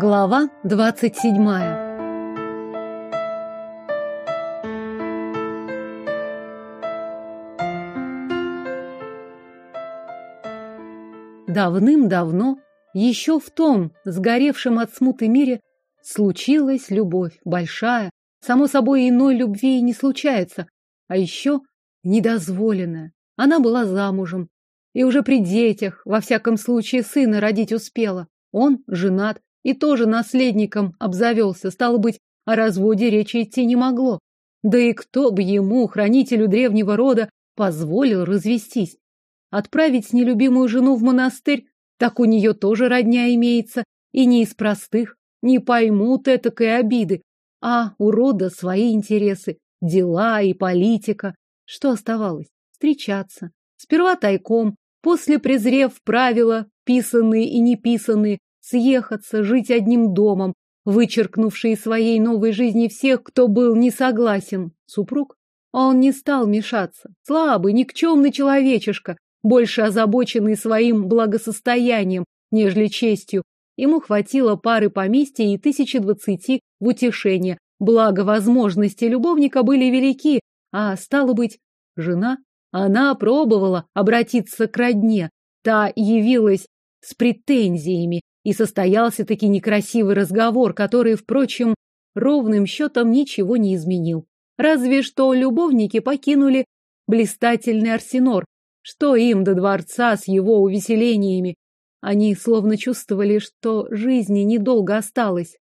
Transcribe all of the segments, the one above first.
Глава двадцать седьмая Давным-давно, еще в том сгоревшем от смуты мире, случилась любовь, большая, само собой иной любви и не случается, а еще недозволенная. Она была замужем и уже при детях, во всяком случае, сына родить успела. Он женат и тоже наследником обзавелся, стало быть, о разводе речи идти не могло. Да и кто бы ему, хранителю древнего рода, позволил развестись? Отправить нелюбимую жену в монастырь, так у нее тоже родня имеется, и не из простых, не поймут этакой обиды, а у рода свои интересы, дела и политика. Что оставалось? Встречаться. Сперва тайком, после презрев правила, писанные и неписанные, съехаться, жить одним домом, вычеркнувший из своей новой жизни всех, кто был не согласен. Супруг? Он не стал мешаться. Слабый, никчемный человечишка, больше озабоченный своим благосостоянием, нежели честью. Ему хватило пары поместья и тысячи двадцати в утешение, благо возможности любовника были велики, а стало быть, жена, она пробовала обратиться к родне, та явилась с претензиями, и состоялся таки некрасивый разговор, который, впрочем, ровным счетом ничего не изменил. Разве что любовники покинули блистательный Арсенор, что им до дворца с его увеселениями? Они словно чувствовали, что жизни недолго осталось.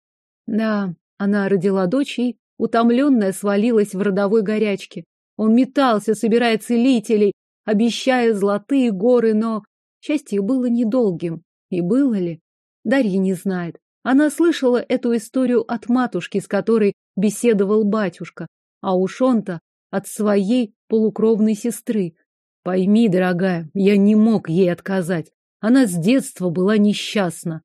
Да, она родила дочь и, утомленная, свалилась в родовой горячке. Он метался, собирая целителей, обещая золотые горы, но счастье было недолгим. И было ли? Дарья не знает. Она слышала эту историю от матушки, с которой беседовал батюшка, а уж он-то от своей полукровной сестры. Пойми, дорогая, я не мог ей отказать. Она с детства была несчастна.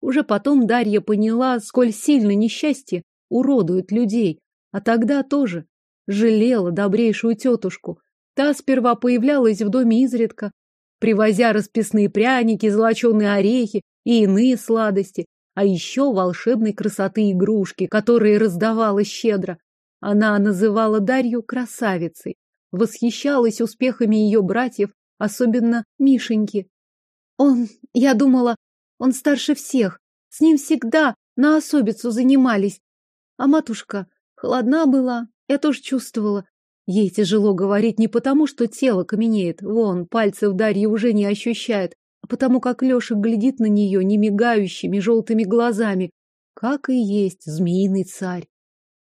Уже потом Дарья поняла, сколь сильно несчастье уродует людей, а тогда тоже жалела добрейшую тетушку. Та сперва появлялась в доме изредка, привозя расписные пряники, золоченые орехи и иные сладости, а еще волшебной красоты игрушки, которые раздавала щедро. Она называла Дарью красавицей, восхищалась успехами ее братьев, особенно Мишеньки. Он, я думала, он старше всех, с ним всегда на особицу занимались. А матушка холодна была, я тоже чувствовала. Ей тяжело говорить не потому, что тело каменеет, вон, пальцы в Дарье уже не ощущает, потому как Леша глядит на нее немигающими желтыми глазами, как и есть змеиный царь.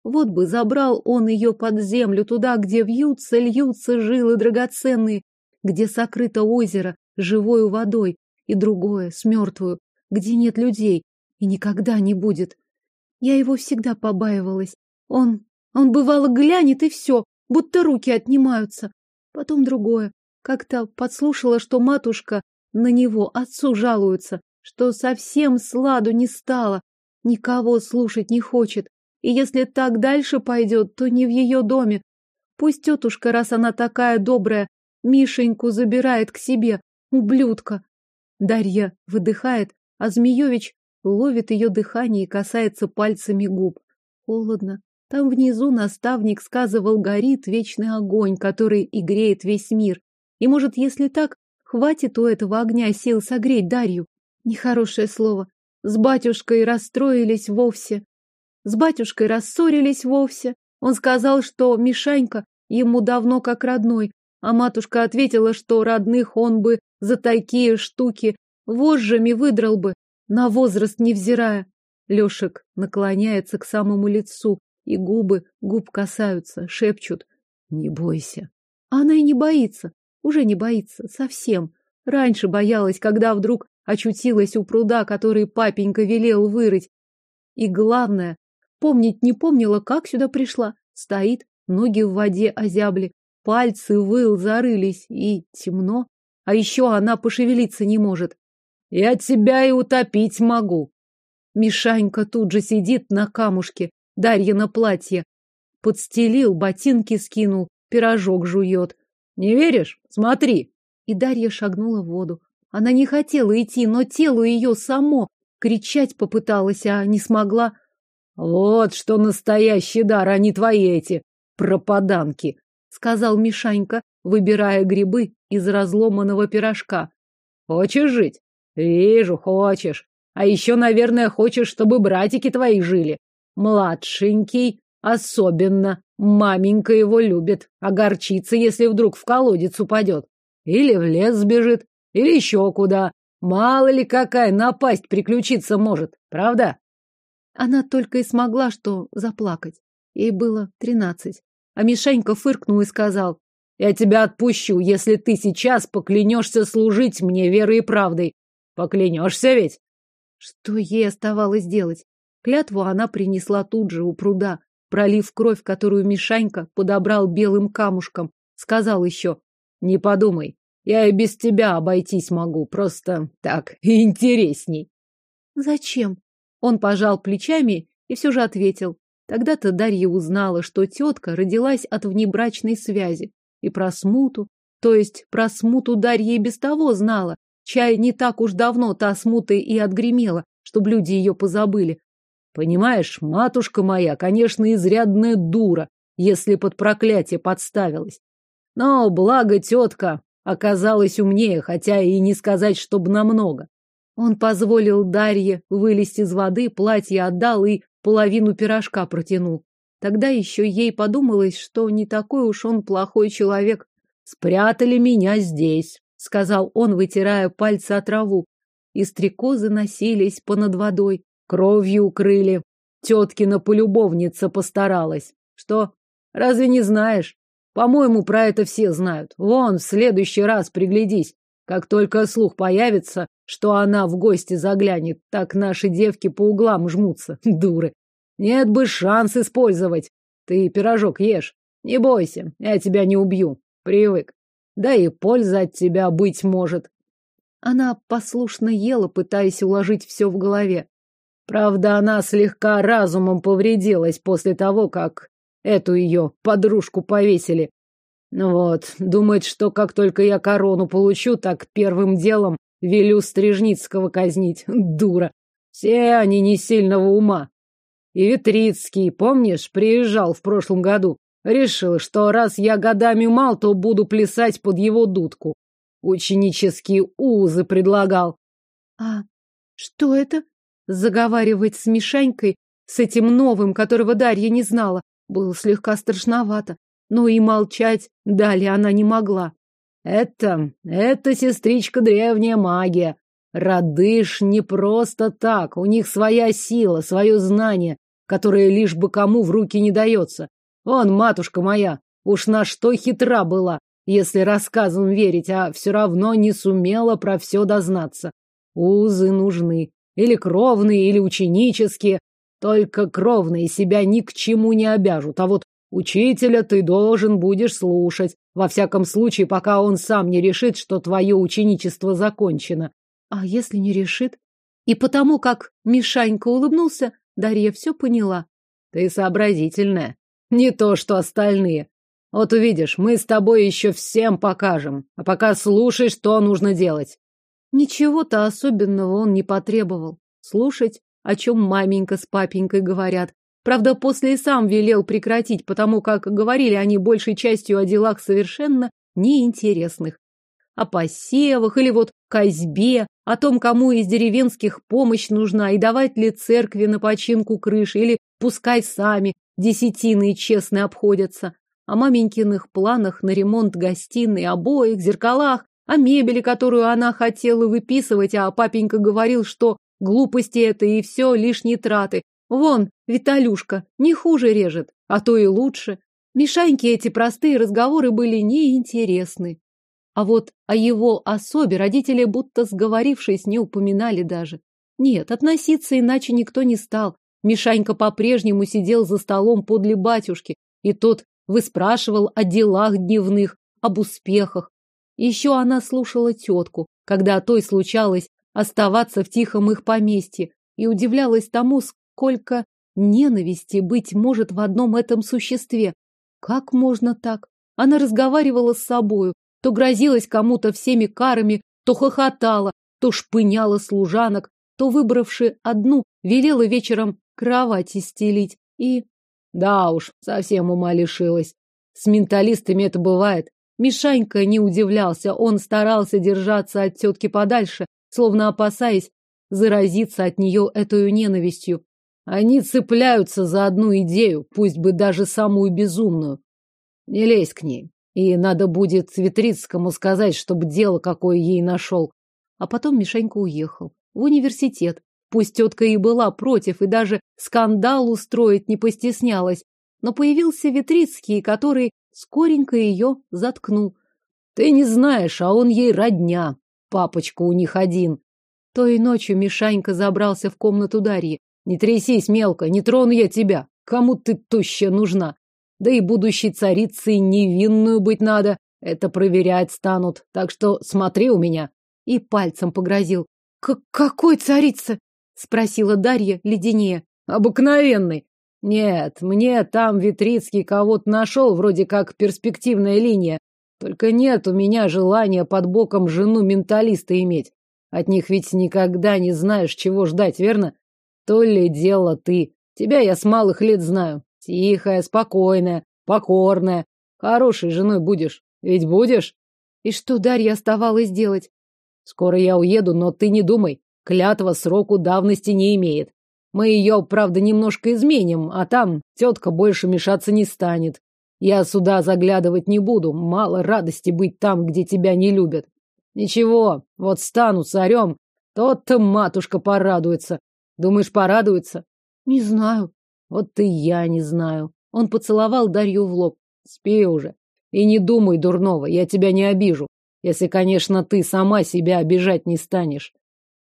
Вот бы забрал он ее под землю, туда, где вьются, льются жилы драгоценные, где сокрыто озеро живою водой, и другое, с мертвую, где нет людей и никогда не будет. Я его всегда побаивалась. Он, он бывало глянет и все, будто руки отнимаются. Потом другое. Как-то подслушала, что матушка на него отцу жалуется, что совсем сладу не стало, никого слушать не хочет, и если так дальше пойдет, то не в ее доме. Пусть тетушка, раз она такая добрая, Мишеньку забирает к себе, ублюдка. Дарья выдыхает, а Змеевич ловит ее дыхание и касается пальцами губ. Холодно. Там внизу наставник сказывал, горит вечный огонь, который и греет весь мир. И, может, если так, хватит у этого огня сил согреть Дарью. Нехорошее слово. С батюшкой расстроились вовсе. С батюшкой рассорились вовсе. Он сказал, что Мишанька ему давно как родной, а матушка ответила, что родных он бы за такие штуки вожжами выдрал бы, на возраст невзирая. Лешек наклоняется к самому лицу, и губы губ касаются, шепчут «Не бойся». Она и не боится, уже не боится, совсем. Раньше боялась, когда вдруг очутилась у пруда, который папенька велел вырыть. И главное, Помнить не помнила, как сюда пришла. Стоит, ноги в воде озябли, пальцы выл зарылись, и темно. А еще она пошевелиться не может. Я тебя и утопить могу. Мишанька тут же сидит на камушке, Дарья на платье. Подстелил, ботинки скинул, пирожок жует. Не веришь? Смотри. И Дарья шагнула в воду. Она не хотела идти, но тело ее само кричать попыталась, а не смогла. Вот что настоящий дар, а не твои эти пропаданки, сказал Мишанька, выбирая грибы из разломанного пирожка. Хочешь жить? Вижу, хочешь. А еще, наверное, хочешь, чтобы братики твои жили. Младшенький особенно. Маменька его любит. Огорчится, если вдруг в колодец упадет. Или в лес сбежит. Или еще куда. Мало ли какая напасть приключиться может. Правда? Она только и смогла что заплакать. Ей было тринадцать. А Мишенька фыркнул и сказал, «Я тебя отпущу, если ты сейчас поклянешься служить мне верой и правдой. Поклянешься ведь?» Что ей оставалось делать? Клятву она принесла тут же у пруда, пролив кровь, которую Мишанька подобрал белым камушком. Сказал еще, «Не подумай, я и без тебя обойтись могу, просто так интересней». «Зачем?» Он пожал плечами и все же ответил. Тогда-то Дарья узнала, что тетка родилась от внебрачной связи. И про смуту, то есть про смуту Дарья и без того знала. Чай не так уж давно та смута и отгремела, чтобы люди ее позабыли. Понимаешь, матушка моя, конечно, изрядная дура, если под проклятие подставилась. Но благо тетка оказалась умнее, хотя и не сказать, чтобы намного. Он позволил Дарье вылезти из воды, платье отдал и половину пирожка протянул. Тогда еще ей подумалось, что не такой уж он плохой человек. «Спрятали меня здесь», — сказал он, вытирая пальцы от траву. И стрекозы носились понад водой, кровью укрыли. Теткина полюбовница постаралась. Что, разве не знаешь? По-моему, про это все знают. Вон, в следующий раз приглядись. Как только слух появится, что она в гости заглянет, так наши девки по углам жмутся, дуры. Нет бы шанс использовать. Ты пирожок ешь. Не бойся, я тебя не убью. Привык. Да и польза от тебя быть может. Она послушно ела, пытаясь уложить все в голове. Правда, она слегка разумом повредилась после того, как эту ее подружку повесили. Вот, думает, что как только я корону получу, так первым делом велю Стрижницкого казнить. Дура. Все они не сильного ума. И Витрицкий, помнишь, приезжал в прошлом году. Решил, что раз я годами мал, то буду плясать под его дудку. Ученические узы предлагал. А что это? Заговаривать с Мишанькой, с этим новым, которого Дарья не знала, было слегка страшновато но и молчать далее она не могла. Это, это, сестричка, древняя магия. Радыш не просто так, у них своя сила, свое знание, которое лишь бы кому в руки не дается. Он, матушка моя, уж на что хитра была, если рассказам верить, а все равно не сумела про все дознаться. Узы нужны, или кровные, или ученические, только кровные себя ни к чему не обяжут, а вот Учителя ты должен будешь слушать, во всяком случае, пока он сам не решит, что твое ученичество закончено. А если не решит? И потому как Мишанька улыбнулся, Дарья все поняла. Ты сообразительная. Не то, что остальные. Вот увидишь, мы с тобой еще всем покажем. А пока слушай, что нужно делать. Ничего-то особенного он не потребовал. Слушать, о чем маменька с папенькой говорят, Правда, после и сам велел прекратить, потому как говорили они большей частью о делах совершенно неинтересных. О посевах или вот козьбе, о том, кому из деревенских помощь нужна, и давать ли церкви на починку крыши, или пускай сами десятины честно обходятся. О маменькиных планах на ремонт гостиной, обоих, зеркалах, о мебели, которую она хотела выписывать, а папенька говорил, что глупости это и все лишние траты, Вон, Виталюшка, не хуже режет, а то и лучше. Мишаньке эти простые разговоры были неинтересны. А вот о его особе родители, будто сговорившись, не упоминали даже. Нет, относиться иначе никто не стал. Мишанька по-прежнему сидел за столом подле батюшки, и тот выспрашивал о делах дневных, об успехах. Еще она слушала тетку, когда той случалось оставаться в тихом их поместье, и удивлялась тому, сколько ненависти, быть может, в одном этом существе. Как можно так? Она разговаривала с собою, то грозилась кому-то всеми карами, то хохотала, то шпыняла служанок, то, выбравши одну, велела вечером кровати стелить и... Да уж, совсем ума лишилась. С менталистами это бывает. Мишанька не удивлялся, он старался держаться от тетки подальше, словно опасаясь заразиться от нее этой ненавистью. Они цепляются за одну идею, пусть бы даже самую безумную. Не лезь к ней. И надо будет Цветрицкому сказать, чтобы дело какое ей нашел. А потом Мишенька уехал. В университет. Пусть тетка и была против, и даже скандал устроить не постеснялась. Но появился Витрицкий, который скоренько ее заткнул. Ты не знаешь, а он ей родня. Папочка у них один. Той ночью Мишанька забрался в комнату Дарьи. Не трясись, мелко, не трону я тебя. Кому ты тущая нужна? Да и будущей царицей невинную быть надо. Это проверять станут. Так что смотри у меня. И пальцем погрозил. К какой царица? Спросила Дарья леденее. Обыкновенный. Нет, мне там Витрицкий кого-то нашел, вроде как перспективная линия. Только нет у меня желания под боком жену менталиста иметь. От них ведь никогда не знаешь, чего ждать, верно? То ли дело ты. Тебя я с малых лет знаю. Тихая, спокойная, покорная. Хорошей женой будешь. Ведь будешь? И что Дарья оставалось делать? Скоро я уеду, но ты не думай. Клятва сроку давности не имеет. Мы ее, правда, немножко изменим, а там тетка больше мешаться не станет. Я сюда заглядывать не буду. Мало радости быть там, где тебя не любят. Ничего, вот стану царем, тот-то матушка порадуется. Думаешь, порадуется? Не знаю. Вот и я не знаю. Он поцеловал Дарью в лоб. Спи уже. И не думай дурного, я тебя не обижу. Если, конечно, ты сама себя обижать не станешь.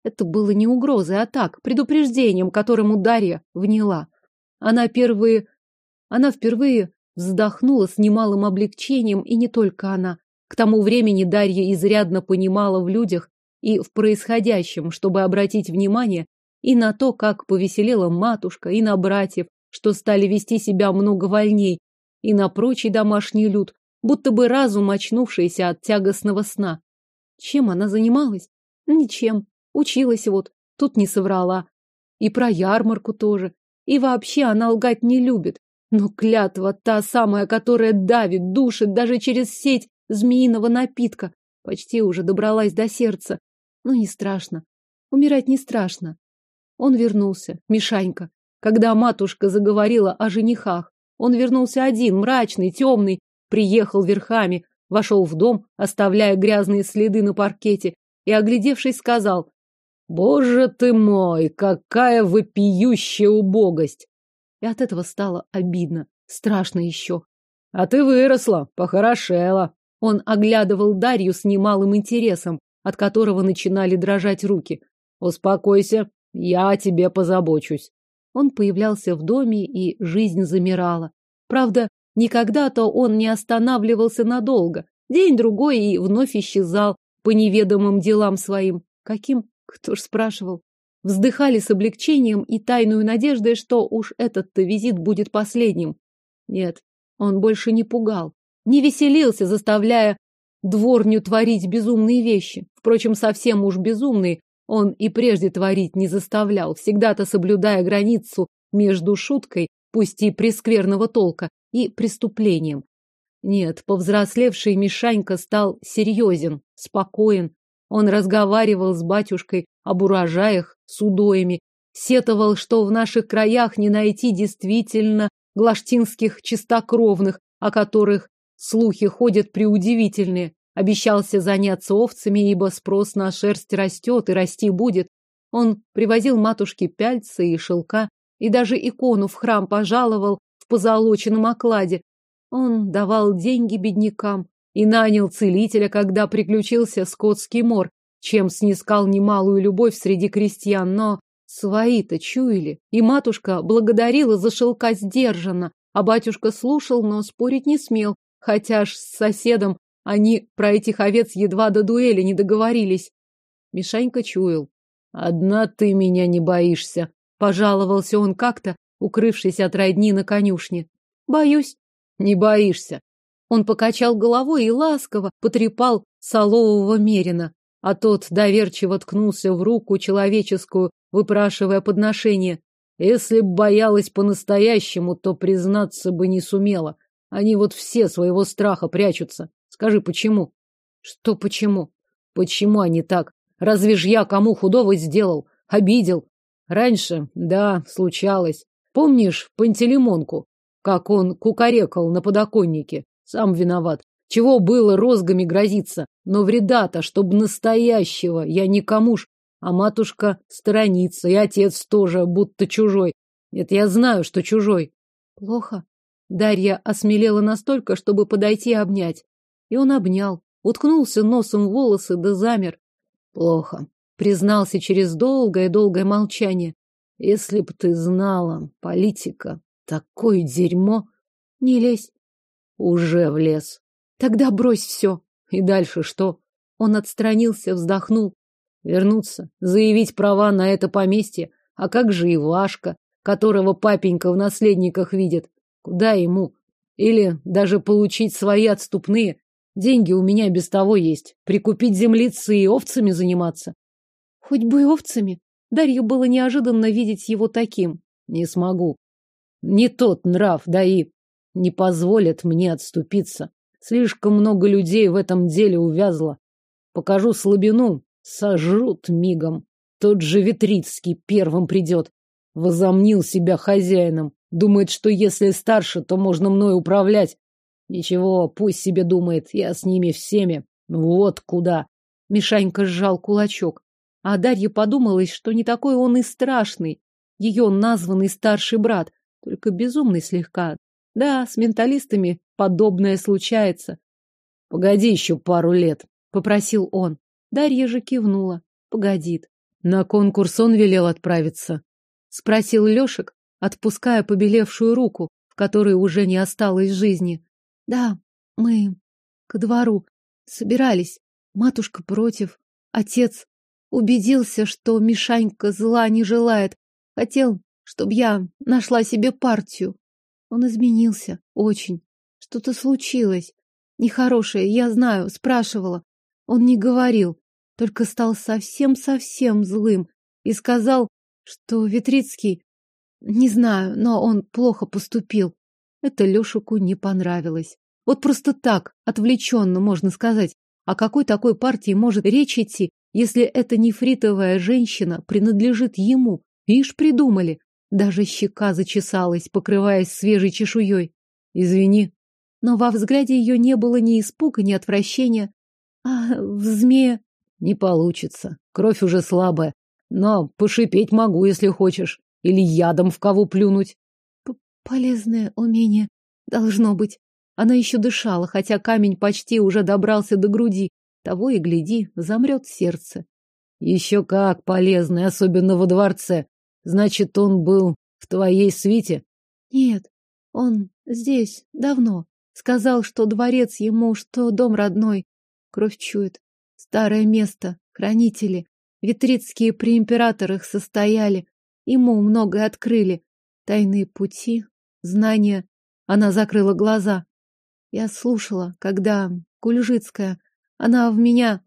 Это было не угрозой, а так, предупреждением, которому Дарья вняла. Она впервые... Она впервые вздохнула с немалым облегчением, и не только она. К тому времени Дарья изрядно понимала в людях и в происходящем, чтобы обратить внимание и на то, как повеселела матушка, и на братьев, что стали вести себя много вольней, и на прочий домашний люд, будто бы разум очнувшийся от тягостного сна. Чем она занималась? Ничем. Училась вот, тут не соврала. И про ярмарку тоже. И вообще она лгать не любит. Но клятва та самая, которая давит, душит даже через сеть змеиного напитка, почти уже добралась до сердца. Но не страшно. Умирать не страшно. Он вернулся, Мишанька. Когда матушка заговорила о женихах, он вернулся один, мрачный, темный, приехал верхами, вошел в дом, оставляя грязные следы на паркете, и, оглядевшись, сказал, «Боже ты мой, какая вопиющая убогость!» И от этого стало обидно, страшно еще. «А ты выросла, похорошела!» Он оглядывал Дарью с немалым интересом, от которого начинали дрожать руки. «Успокойся, я о тебе позабочусь. Он появлялся в доме, и жизнь замирала. Правда, никогда-то он не останавливался надолго. День-другой и вновь исчезал по неведомым делам своим. Каким? Кто ж спрашивал? Вздыхали с облегчением и тайную надеждой, что уж этот-то визит будет последним. Нет, он больше не пугал, не веселился, заставляя дворню творить безумные вещи. Впрочем, совсем уж безумные, он и прежде творить не заставлял, всегда-то соблюдая границу между шуткой, пусть и прескверного толка, и преступлением. Нет, повзрослевший Мишанька стал серьезен, спокоен. Он разговаривал с батюшкой об урожаях, с удоями, сетовал, что в наших краях не найти действительно глаштинских чистокровных, о которых слухи ходят преудивительные. Обещался заняться овцами, ибо спрос на шерсть растет и расти будет. Он привозил матушке пяльцы и шелка, и даже икону в храм пожаловал в позолоченном окладе. Он давал деньги беднякам и нанял целителя, когда приключился скотский мор, чем снискал немалую любовь среди крестьян, но свои-то чуяли. И матушка благодарила за шелка сдержанно, а батюшка слушал, но спорить не смел, хотя ж с соседом они про этих овец едва до дуэли не договорились. Мишанька чуял. «Одна ты меня не боишься», — пожаловался он как-то, укрывшись от родни на конюшне. «Боюсь». «Не боишься». Он покачал головой и ласково потрепал солового мерина. а тот доверчиво ткнулся в руку человеческую, выпрашивая подношение. Если б боялась по-настоящему, то признаться бы не сумела. Они вот все своего страха прячутся. Скажи, почему? Что почему? Почему они так? Разве ж я кому худого сделал? Обидел? Раньше, да, случалось. Помнишь Пантелеймонку? Как он кукарекал на подоконнике? Сам виноват. Чего было розгами грозиться? Но вреда-то, чтоб настоящего, я никому ж. А матушка сторонится, и отец тоже, будто чужой. Это я знаю, что чужой. Плохо. Дарья осмелела настолько, чтобы подойти и обнять. И он обнял, уткнулся носом в волосы да замер. Плохо. Признался через долгое-долгое молчание. Если б ты знала, политика, такое дерьмо. Не лезь. Уже влез. Тогда брось все. И дальше что? Он отстранился, вздохнул. Вернуться, заявить права на это поместье. А как же Ивашка, которого папенька в наследниках видит? Куда ему? Или даже получить свои отступные? Деньги у меня без того есть. Прикупить землицы и овцами заниматься. Хоть бы и овцами. Дарью было неожиданно видеть его таким. Не смогу. Не тот нрав, да и не позволят мне отступиться. Слишком много людей в этом деле увязло. Покажу слабину, сожрут мигом. Тот же Витрицкий первым придет. Возомнил себя хозяином. Думает, что если старше, то можно мной управлять. Ничего, пусть себе думает, я с ними всеми. Вот куда. Мишанька сжал кулачок. А Дарья подумалось, что не такой он и страшный. Ее названный старший брат, только безумный слегка. Да, с менталистами подобное случается. Погоди еще пару лет, попросил он. Дарья же кивнула. Погодит. На конкурс он велел отправиться. Спросил Лешек, отпуская побелевшую руку, в которой уже не осталось жизни. Да, мы к двору собирались. Матушка против. Отец убедился, что Мишанька зла не желает. Хотел, чтобы я нашла себе партию. Он изменился. Очень. Что-то случилось. Нехорошее, я знаю, спрашивала. Он не говорил, только стал совсем-совсем злым и сказал, что Витрицкий... Не знаю, но он плохо поступил. Это Лешику не понравилось. Вот просто так, отвлеченно, можно сказать. О какой такой партии может речь идти, если эта нефритовая женщина принадлежит ему? Ишь, придумали. Даже щека зачесалась, покрываясь свежей чешуей. Извини. Но во взгляде ее не было ни испуга, ни отвращения. А в змея... Не получится. Кровь уже слабая. Но пошипеть могу, если хочешь. Или ядом в кого плюнуть. П Полезное умение. Должно быть. Она еще дышала, хотя камень почти уже добрался до груди. Того и гляди, замрет сердце. Еще как полезное, особенно во дворце. Значит, он был в твоей свите? Нет, он здесь давно. Сказал, что дворец ему, что дом родной. Кровь чует. Старое место, хранители. Витрицкие при императорах состояли. Ему многое открыли. Тайные пути, знания. Она закрыла глаза. Я слушала, когда Кульжицкая, она в меня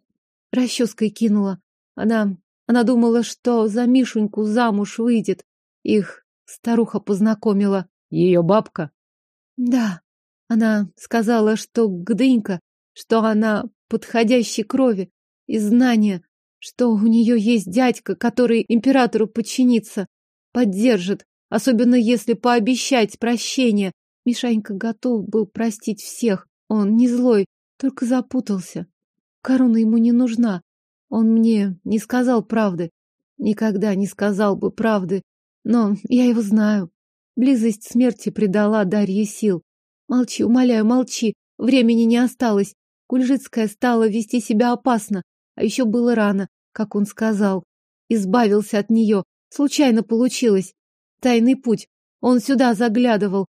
расческой кинула. Она она думала, что за Мишуньку замуж выйдет. Их старуха познакомила. Ее бабка? Да. Она сказала, что Гдынька, что она подходящей крови и знания, что у нее есть дядька, который императору подчинится, поддержит, особенно если пообещать прощение. Мишанька готов был простить всех. Он не злой, только запутался. Корона ему не нужна. Он мне не сказал правды. Никогда не сказал бы правды. Но я его знаю. Близость смерти придала Дарье сил. Молчи, умоляю, молчи. Времени не осталось. Кульжицкая стала вести себя опасно. А еще было рано, как он сказал. Избавился от нее. Случайно получилось. Тайный путь. Он сюда заглядывал.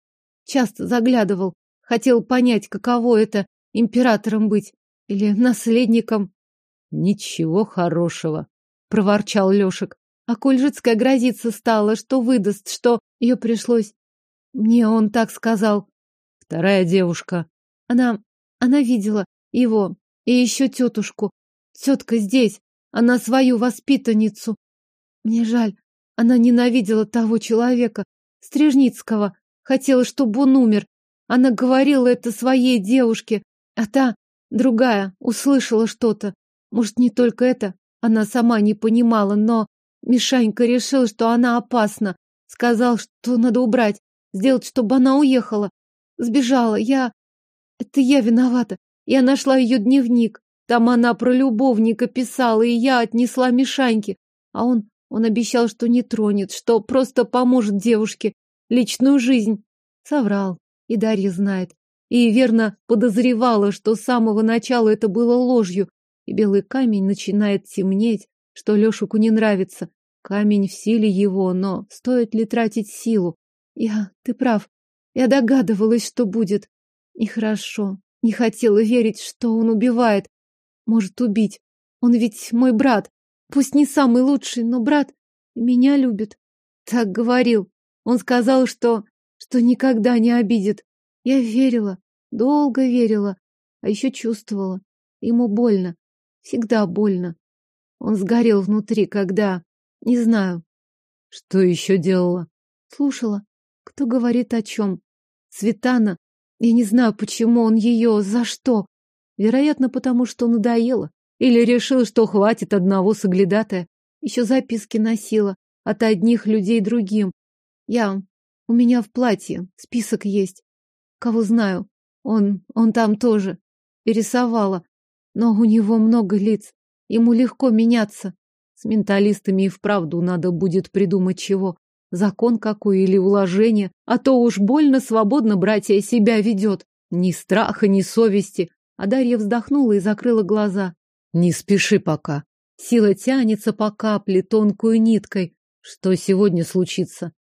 Часто заглядывал. Хотел понять, каково это императором быть. Или наследником. Ничего хорошего, проворчал Лешек. А Кульжицкая грозиться стала, что выдаст, что ее пришлось. Мне он так сказал. Вторая девушка. Она... она видела его и еще тетушку. Тетка здесь. Она свою воспитанницу. Мне жаль. Она ненавидела того человека, Стрижницкого. Хотела, чтобы он умер. Она говорила это своей девушке, а та, другая, услышала что-то. Может, не только это? Она сама не понимала, но Мишанька решил, что она опасна. Сказал, что надо убрать, сделать, чтобы она уехала. Сбежала. Я... Это я виновата. Я нашла ее дневник. Там она про любовника писала, и я отнесла Мишаньке. А он, он обещал, что не тронет, что просто поможет девушке. Личную жизнь. Соврал. И Дарья знает. И верно подозревала, что с самого начала это было ложью. И белый камень начинает темнеть, что Лешику не нравится. Камень в силе его, но стоит ли тратить силу? Я, ты прав. Я догадывалась, что будет. Нехорошо. Не хотела верить, что он убивает. Может убить. Он ведь мой брат. Пусть не самый лучший, но брат меня любит. Так говорил. Он сказал, что... что никогда не обидит. Я верила. Долго верила. А еще чувствовала. Ему больно. Всегда больно. Он сгорел внутри, когда... Не знаю. Что еще делала? Слушала. Кто говорит о чем? Светана. Я не знаю, почему он ее... За что? Вероятно, потому что надоело. Или решил, что хватит одного соглядатая. Еще записки носила. От одних людей другим. Я... У меня в платье список есть. Кого знаю. Он... Он там тоже. Пересовала. Но у него много лиц. Ему легко меняться. С менталистами и вправду надо будет придумать чего. Закон какой или уложение. А то уж больно свободно братья себя ведет. Ни страха, ни совести. А Дарья вздохнула и закрыла глаза. Не спеши пока. Сила тянется по капле тонкую ниткой. Что сегодня случится?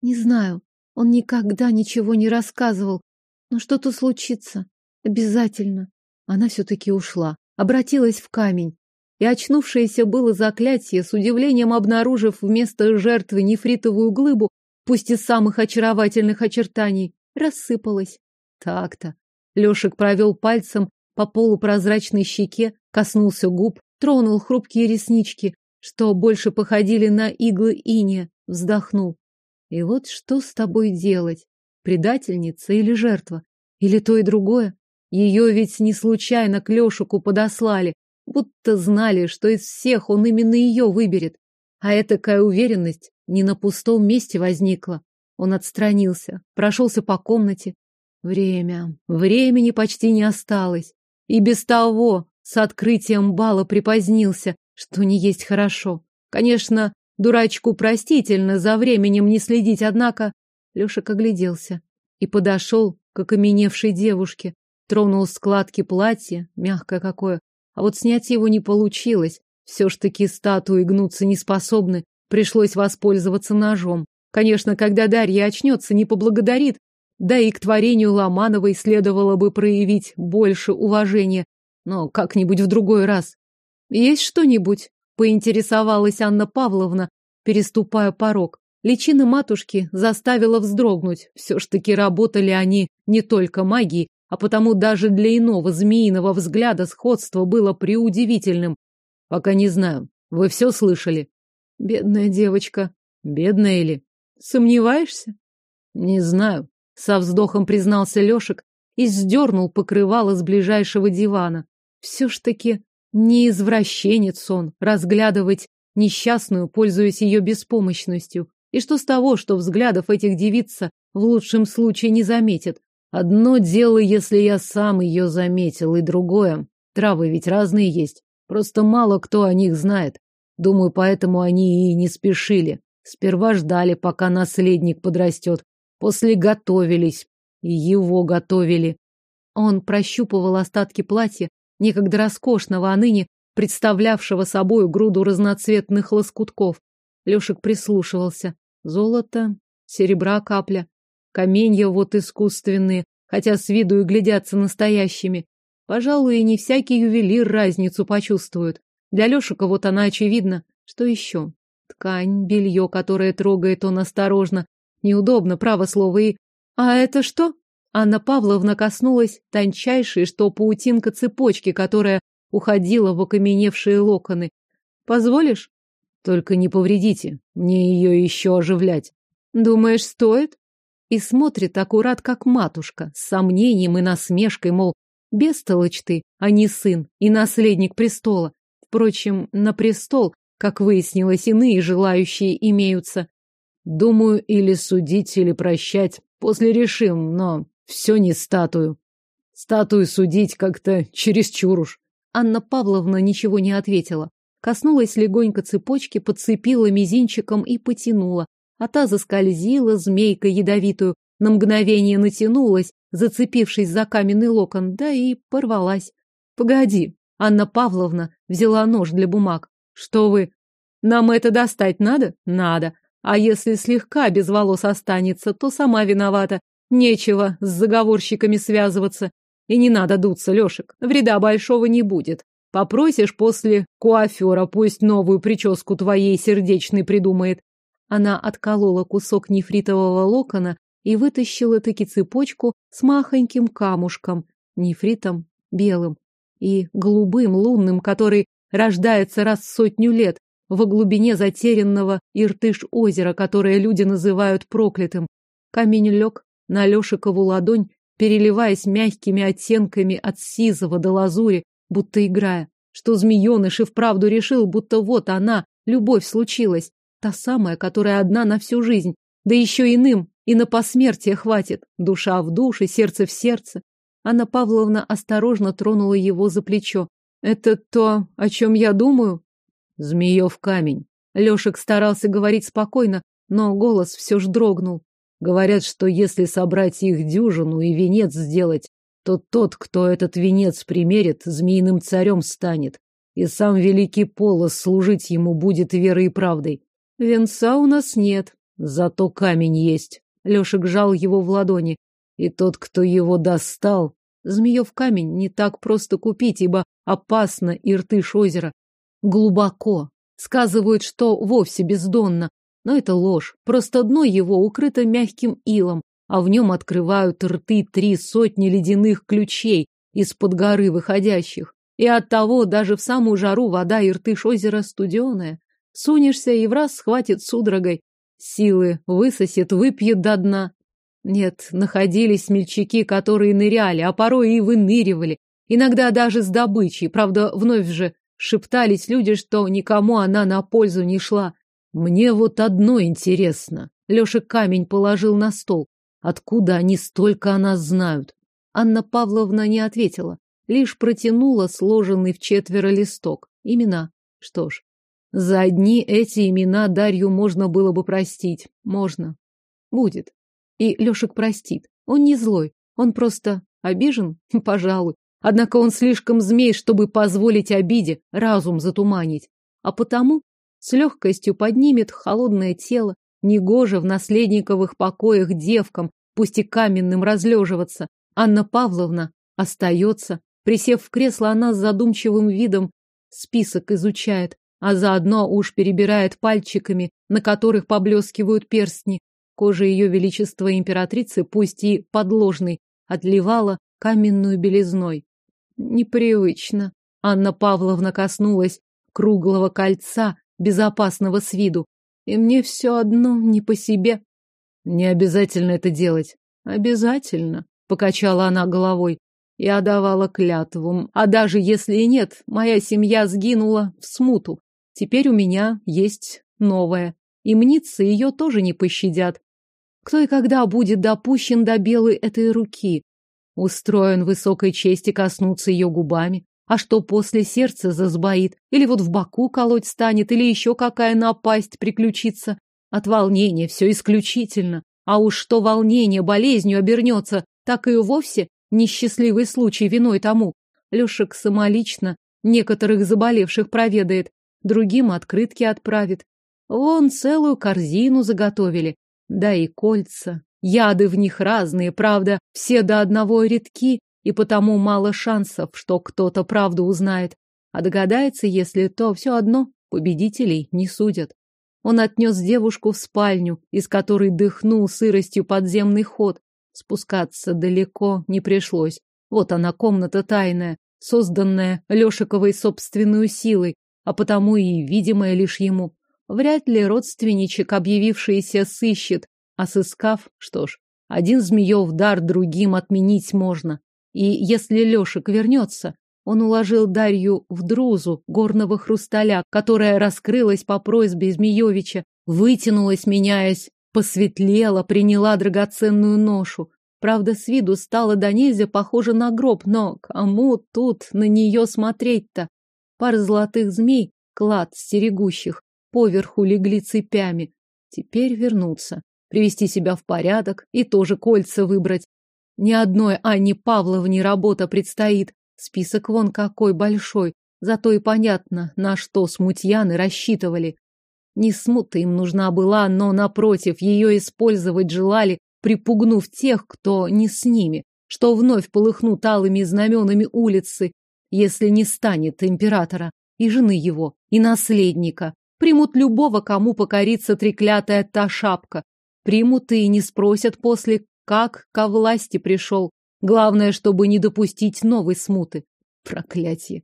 Не знаю. Он никогда ничего не рассказывал. Но что-то случится. Обязательно. Она все-таки ушла. Обратилась в камень. И очнувшееся было заклятие, с удивлением обнаружив вместо жертвы нефритовую глыбу, пусть из самых очаровательных очертаний, рассыпалось. Так-то. Лешек провел пальцем по полупрозрачной щеке, коснулся губ, тронул хрупкие реснички, что больше походили на иглы иния, вздохнул. И вот что с тобой делать? Предательница или жертва? Или то и другое? Ее ведь не случайно к Лешику подослали, будто знали, что из всех он именно ее выберет. А этакая уверенность не на пустом месте возникла. Он отстранился, прошелся по комнате. Время. Времени почти не осталось. И без того с открытием бала припозднился, что не есть хорошо. Конечно, дурачку простительно за временем не следить, однако... Лешек огляделся и подошел к окаменевшей девушке, тронул складки платья, мягкое какое, а вот снять его не получилось. Все ж таки статуи гнуться не способны, пришлось воспользоваться ножом. Конечно, когда Дарья очнется, не поблагодарит, да и к творению Ломановой следовало бы проявить больше уважения, но как-нибудь в другой раз. Есть что-нибудь? Поинтересовалась Анна Павловна, переступая порог. Личина матушки заставила вздрогнуть. Все ж таки работали они не только магией, а потому даже для иного змеиного взгляда сходство было преудивительным. Пока не знаю. Вы все слышали? Бедная девочка. Бедная или? Сомневаешься? Не знаю. Со вздохом признался Лешек и сдернул покрывало с ближайшего дивана. Все ж таки не извращенец он, разглядывать несчастную, пользуясь ее беспомощностью. И что с того, что взглядов этих девица в лучшем случае не заметит? Одно дело, если я сам ее заметил, и другое. Травы ведь разные есть. Просто мало кто о них знает. Думаю, поэтому они и не спешили. Сперва ждали, пока наследник подрастет, После готовились. И его готовили. Он прощупывал остатки платья, некогда роскошного, а ныне представлявшего собой груду разноцветных лоскутков. Лешек прислушивался. Золото, серебра капля, каменья вот искусственные, хотя с виду и глядятся настоящими. Пожалуй, и не всякий ювелир разницу почувствует. Для Лешика вот она очевидна. Что еще? Ткань, белье, которое трогает он осторожно, Неудобно, право слово, и... А это что? Анна Павловна коснулась тончайшей, что паутинка цепочки, которая уходила в окаменевшие локоны. Позволишь? Только не повредите, мне ее еще оживлять. Думаешь, стоит? И смотрит аккурат как матушка, с сомнением и насмешкой, мол, бестолочь ты, а не сын и наследник престола. Впрочем, на престол, как выяснилось, иные желающие имеются. Думаю, или судить, или прощать. После решим, но все не статую. Статую судить как-то чересчур уж. Анна Павловна ничего не ответила. Коснулась легонько цепочки, подцепила мизинчиком и потянула. А та заскользила змейкой ядовитую, на мгновение натянулась, зацепившись за каменный локон, да и порвалась. Погоди, Анна Павловна взяла нож для бумаг. Что вы? Нам это достать надо? Надо. А если слегка без волос останется, то сама виновата. Нечего с заговорщиками связываться. И не надо дуться, Лешек. Вреда большого не будет. Попросишь после куафера, пусть новую прическу твоей сердечной придумает. Она отколола кусок нефритового локона и вытащила таки цепочку с махоньким камушком, нефритом белым и голубым лунным, который рождается раз в сотню лет в глубине затерянного Иртыш озера, которое люди называют проклятым. Камень лег на Лешикову ладонь, переливаясь мягкими оттенками от сизого до лазури, будто играя. Что змееныш и вправду решил, будто вот она, любовь случилась, та самая, которая одна на всю жизнь, да еще иным, и на посмертие хватит, душа в душе, сердце в сердце. Анна Павловна осторожно тронула его за плечо. Это то, о чем я думаю? Змеев камень. Лешек старался говорить спокойно, но голос все ж дрогнул. Говорят, что если собрать их дюжину и венец сделать, то тот, кто этот венец примерит, змеиным царем станет. И сам великий Полос служить ему будет верой и правдой. Венца у нас нет. Зато камень есть. Лешек жал его в ладони. И тот, кто его достал... Змеев камень не так просто купить, ибо опасно Иртыш озера. Глубоко. Сказывают, что вовсе бездонно. Но это ложь. Просто дно его укрыто мягким илом, а в нем открывают рты три сотни ледяных ключей из-под горы выходящих. И оттого даже в самую жару вода Иртыш озера студеная. Сунешься и в раз схватит судорогой. Силы высосет, выпьет до дна. Нет, находились смельчаки, которые ныряли, а порой и выныривали. Иногда даже с добычей. Правда, вновь же шептались люди, что никому она на пользу не шла. Мне вот одно интересно. Леша камень положил на стол. Откуда они столько о нас знают? Анна Павловна не ответила, лишь протянула сложенный в четверо листок. Имена. Что ж, за одни эти имена Дарью можно было бы простить. Можно. Будет. И Лешек простит. Он не злой. Он просто обижен? Пожалуй. Однако он слишком змей, чтобы позволить обиде разум затуманить. А потому с легкостью поднимет холодное тело, негоже в наследниковых покоях девкам, пусть и каменным, разлеживаться. Анна Павловна остается. Присев в кресло, она с задумчивым видом список изучает, а заодно уж перебирает пальчиками, на которых поблескивают перстни. Кожа ее величества императрицы, пусть и подложной, отливала каменную белизной. Непривычно. Анна Павловна коснулась круглого кольца, безопасного с виду. И мне все одно не по себе. Не обязательно это делать. Обязательно, покачала она головой. Я давала клятву, а даже если и нет, моя семья сгинула в смуту. Теперь у меня есть новая. И мнится ее тоже не пощадят. Кто и когда будет допущен до белой этой руки? Устроен высокой чести коснуться ее губами, а что после сердца засбоит? Или вот в боку колоть станет? Или еще какая напасть приключится? От волнения все исключительно. А уж что волнение болезнью обернется, так и вовсе несчастливый случай виной тому. Лешек самолично некоторых заболевших проведает, другим открытки отправит. Вон целую корзину заготовили. Да и кольца. Яды в них разные, правда, все до одного редки, и потому мало шансов, что кто-то правду узнает. А догадается, если то все одно, победителей не судят. Он отнес девушку в спальню, из которой дыхнул сыростью подземный ход. Спускаться далеко не пришлось. Вот она, комната тайная, созданное Лешиковой собственной силой, а потому и видимое лишь ему. Вряд ли родственничек, объявившийся, сыщет, а сыскав, что ж, один змеев дар другим отменить можно. И если Лешек вернется, он уложил Дарью в друзу горного хрусталя, которая раскрылась по просьбе Змеевича, вытянулась, меняясь, посветлела, приняла драгоценную ношу. Правда, с виду стала до похожа на гроб, но кому тут на нее смотреть-то? Пар золотых змей, клад стерегущих, поверху легли цепями. Теперь вернуться, привести себя в порядок и тоже кольца выбрать. Ни одной Анне Павловне работа предстоит, Список вон какой большой, зато и понятно, на что смутьяны рассчитывали. Не смута им нужна была, но, напротив, ее использовать желали, припугнув тех, кто не с ними, что вновь полыхнут алыми знаменами улицы, если не станет императора, и жены его, и наследника. Примут любого, кому покорится треклятая та шапка. Примут и не спросят после, как ко власти пришел, Главное, чтобы не допустить новой смуты. Проклятие.